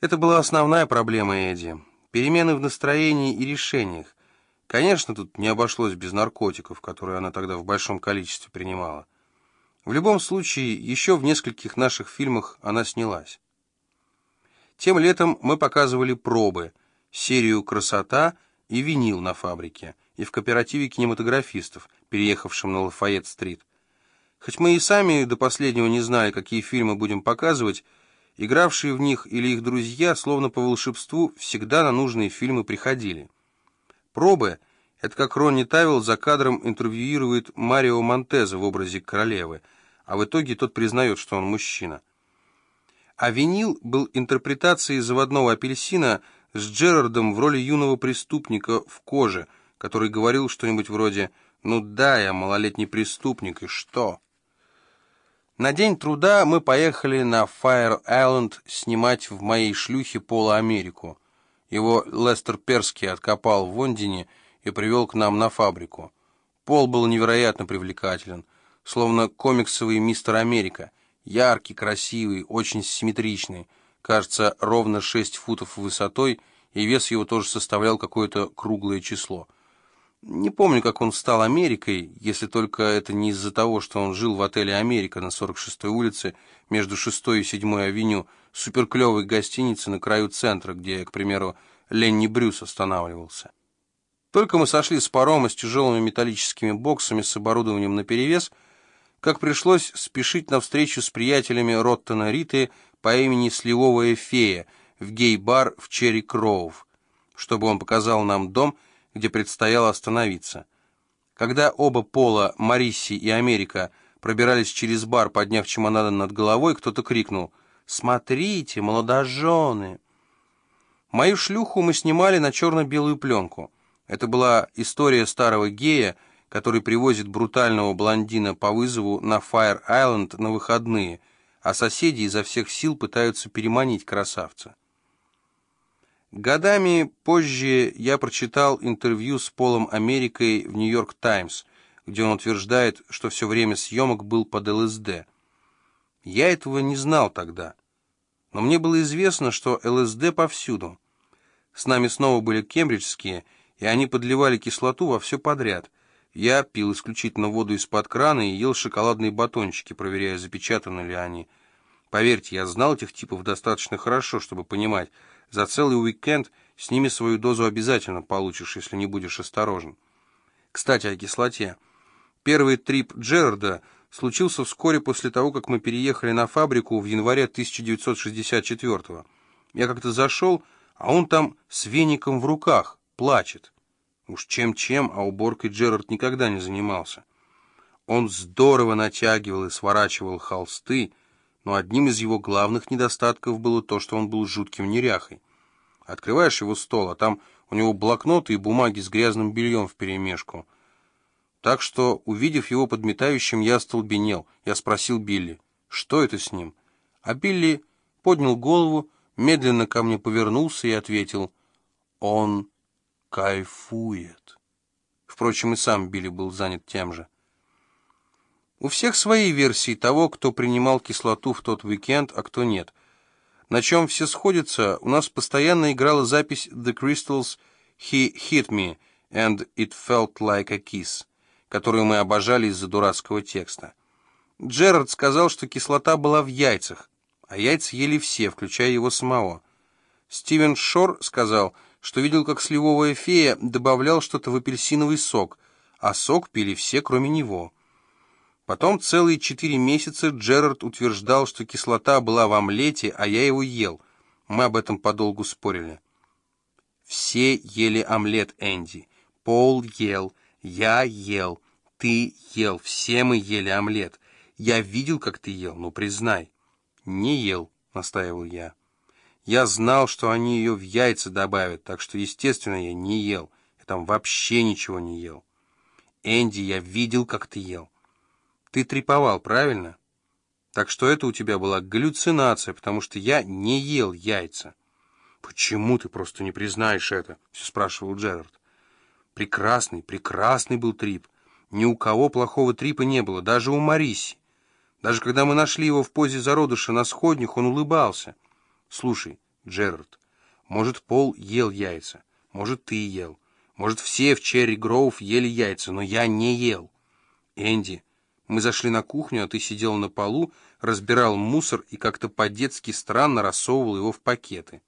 Это была основная проблема Эдди. Перемены в настроении и решениях. Конечно, тут не обошлось без наркотиков, которые она тогда в большом количестве принимала. В любом случае, еще в нескольких наших фильмах она снялась. Тем летом мы показывали пробы, серию «Красота» и «Винил» на фабрике и в кооперативе кинематографистов, переехавшем на Лафайет-стрит. Хоть мы и сами до последнего не знали, какие фильмы будем показывать, игравшие в них или их друзья, словно по волшебству, всегда на нужные фильмы приходили. Пробы — это как Ронни Тавилл за кадром интервьюирует Марио Монтеза в образе королевы, а в итоге тот признает, что он мужчина. А винил был интерпретацией заводного апельсина с Джерардом в роли юного преступника в коже, который говорил что-нибудь вроде «Ну да, я малолетний преступник, и что?» На день труда мы поехали на Фаер-Айленд снимать в моей шлюхе Пола Америку. Его Лестер Перский откопал в Лондоне и привел к нам на фабрику. Пол был невероятно привлекателен, словно комиксовый мистер Америка. Яркий, красивый, очень симметричный. Кажется, ровно 6 футов высотой, и вес его тоже составлял какое-то круглое число — не помню, как он стал Америкой, если только это не из-за того, что он жил в отеле «Америка» на 46-й улице между 6-й и 7-й авеню, суперклевой гостиницы на краю центра, где, к примеру, Ленни Брюс останавливался. Только мы сошли с парома с тяжелыми металлическими боксами с оборудованием наперевес, как пришлось спешить на встречу с приятелями Роттона Риты по имени Сливовая фея в гей-бар в Черри Кроув, чтобы он показал нам дом, где предстояло остановиться. Когда оба пола, Марисси и Америка, пробирались через бар, подняв чемоданы над головой, кто-то крикнул «Смотрите, молодожены!». Мою шлюху мы снимали на черно-белую пленку. Это была история старого гея, который привозит брутального блондина по вызову на Фаер-Айленд на выходные, а соседи изо всех сил пытаются переманить красавца. Годами позже я прочитал интервью с Полом Америкой в «Нью-Йорк Таймс», где он утверждает, что все время съемок был под ЛСД. Я этого не знал тогда, но мне было известно, что ЛСД повсюду. С нами снова были кембриджские, и они подливали кислоту во все подряд. Я пил исключительно воду из-под крана и ел шоколадные батончики, проверяя, запечатаны ли они. Поверьте, я знал этих типов достаточно хорошо, чтобы понимать, за целый уикенд с ними свою дозу обязательно получишь, если не будешь осторожен. Кстати, о кислоте. Первый трип Джерарда случился вскоре после того, как мы переехали на фабрику в январе 1964 -го. Я как-то зашел, а он там с веником в руках, плачет. Уж чем-чем, а уборкой Джерард никогда не занимался. Он здорово натягивал и сворачивал холсты, но одним из его главных недостатков было то, что он был жутким неряхой. Открываешь его стол, а там у него блокноты и бумаги с грязным бельем вперемешку. Так что, увидев его подметающим, я остолбенел. Я спросил Билли, что это с ним? А Билли поднял голову, медленно ко мне повернулся и ответил, «Он кайфует». Впрочем, и сам Билли был занят тем же. У всех свои версии того, кто принимал кислоту в тот уикенд, а кто нет. На чем все сходятся, у нас постоянно играла запись The Crystals «He hit me and it felt like a kiss», которую мы обожали из-за дурацкого текста. Джерард сказал, что кислота была в яйцах, а яйца ели все, включая его самого. Стивен Шор сказал, что видел, как сливовая фея добавлял что-то в апельсиновый сок, а сок пили все, кроме него. Потом целые четыре месяца Джерард утверждал, что кислота была в омлете, а я его ел. Мы об этом подолгу спорили. Все ели омлет, Энди. Пол ел, я ел, ты ел, все мы ели омлет. Я видел, как ты ел, ну признай. Не ел, настаивал я. Я знал, что они ее в яйца добавят, так что, естественно, я не ел. Я там вообще ничего не ел. Энди, я видел, как ты ел. Ты треповал, правильно? Так что это у тебя была галлюцинация, потому что я не ел яйца. Почему ты просто не признаешь это? Все спрашивал Джерард. Прекрасный, прекрасный был трип. Ни у кого плохого трипа не было, даже у Мариси. Даже когда мы нашли его в позе зародыша на сходнях, он улыбался. Слушай, Джерард. Может, Пол ел яйца. Может, ты ел. Может, все в Черри Гроув ели яйца, но я не ел. Энди. Мы зашли на кухню, а ты сидел на полу, разбирал мусор и как-то по-детски странно рассовывал его в пакеты.